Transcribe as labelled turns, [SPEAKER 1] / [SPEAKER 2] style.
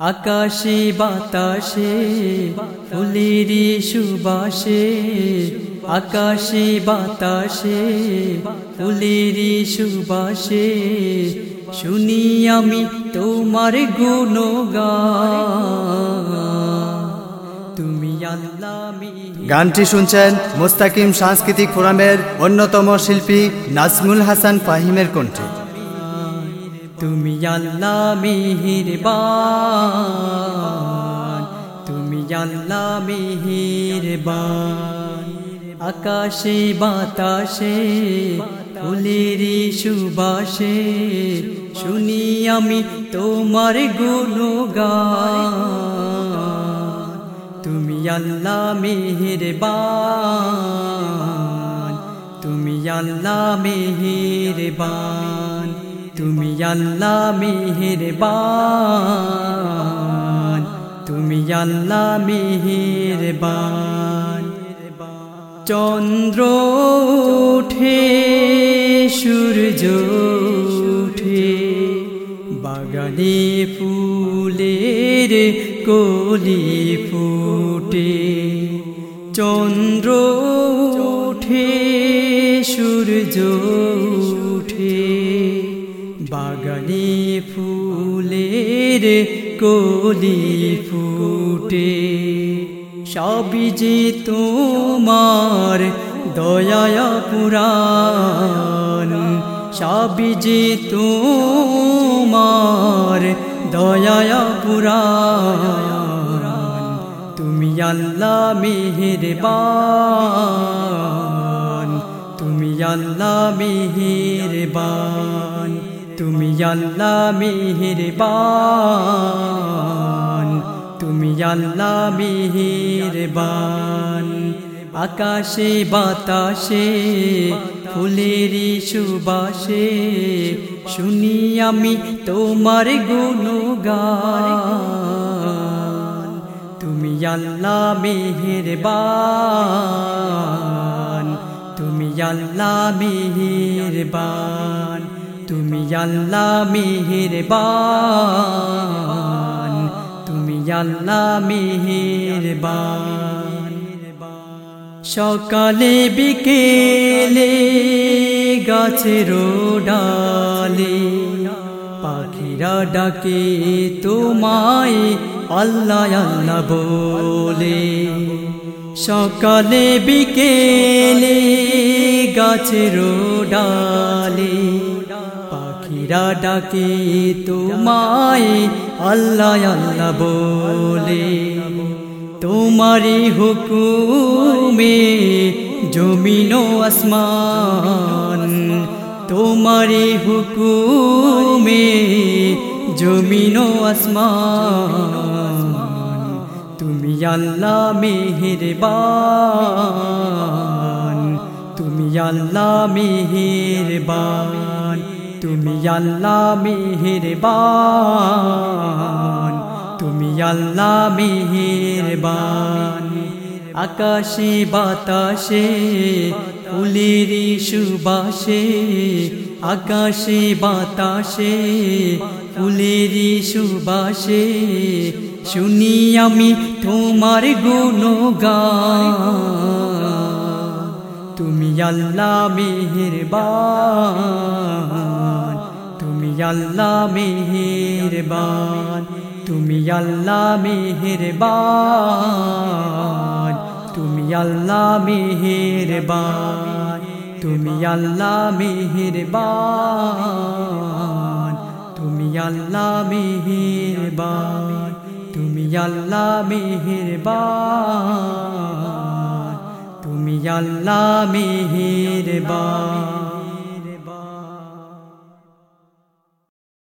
[SPEAKER 1] আকাশে বাতাসে, ফুলেরি সুবাসে, আকাশে বাতাসে, ফুলেরি সুবাসে, শুনি আমি তোমার গুণগান। তুমি আল্লাহ
[SPEAKER 2] গানটি শুনছেন মুস্তাকিম সাংস্কৃতিক ফোরামের অন্যতম শিল্পী নাজমুল হাসান ফাহিমের কণ্ঠে।
[SPEAKER 1] তুমি আল্লাহ মেহেরবান। তুমি আল্লাহ মেহেরবান। আকাশে, বাতাসে, ফুলেরি সুবাসে শুনি আমি তোমার গুণগান। তুমি আল্লাহ মেহেরবান। তুমি আল্লাহ মেহেরবান। তুমি আল্লাহ মেহেরবান। তুমি আল্লাহ মেহেরবান। চন্দ্র উঠে, সূর্য উঠে, বাগানে ফুলের কলি ফুটে। চন্দ্র উঠে, সূর্য উঠে বাগানে ফুলের কলি ফুটে। সবই যে তোমার দয়া পুরাণ, সবই যে তোমার দয়া পুরাণ। তুমি আল্লাহ মেহেরবান, তুমি আল্লাহ মেহেরবান। তুমি আল্লাহ মেহেরবান। তুমি আল্লাহ মেহেরবান। আকাশে, বাতাসে ফুলেরি সুবাসে শুনি আমি তোমার গুণগান। তুমি আল্লাহ মেহেরবান। তুমি আল্লাহ মেহেরবান। তুমি আল্লাহ মেহেরবান। তুমি আল্লাহ মেহেরবান। সকালে বিকেলে গাছের ডালে পাখিরা ডাকে তোমায় আল্লাহ আল্লাহ বলে। সকালে বিকেলে গাছের ডালে পাখিরা ডাকে, তোমায় আল্লাহ আল্লাহ বলে। তোমারি হুকুমে জমিন আসমান। তোমারি হুকুমে জমিন আসমান। তুমি আল্লাহ মেহেরবান। তুমি আল্লাহ মেহেরবান। তুমি আল্লাহ মেহেরবান, তুমি আল্লাহ মেহেরবান। আকাশে, বাতাসে, ফুলেরি সুবাসে, আকাশে, বাতাসে, ফুলেরি সুবাসে শুনি আমি তোমার গুণগান। তুমি আল্লাহ মেহেরবান। আল্লাহ মেহেরবান, তুমি আল্লাহ মেহেরবান, তুমি আল্লাহ মেহেরবান, তুমি আল্লাহ মেহেরবান, তুমি আল্লাহ মেহেরবান, তুমি আল্লাহ মেহেরবান, তুমি আল্লাহ মেহেরবান।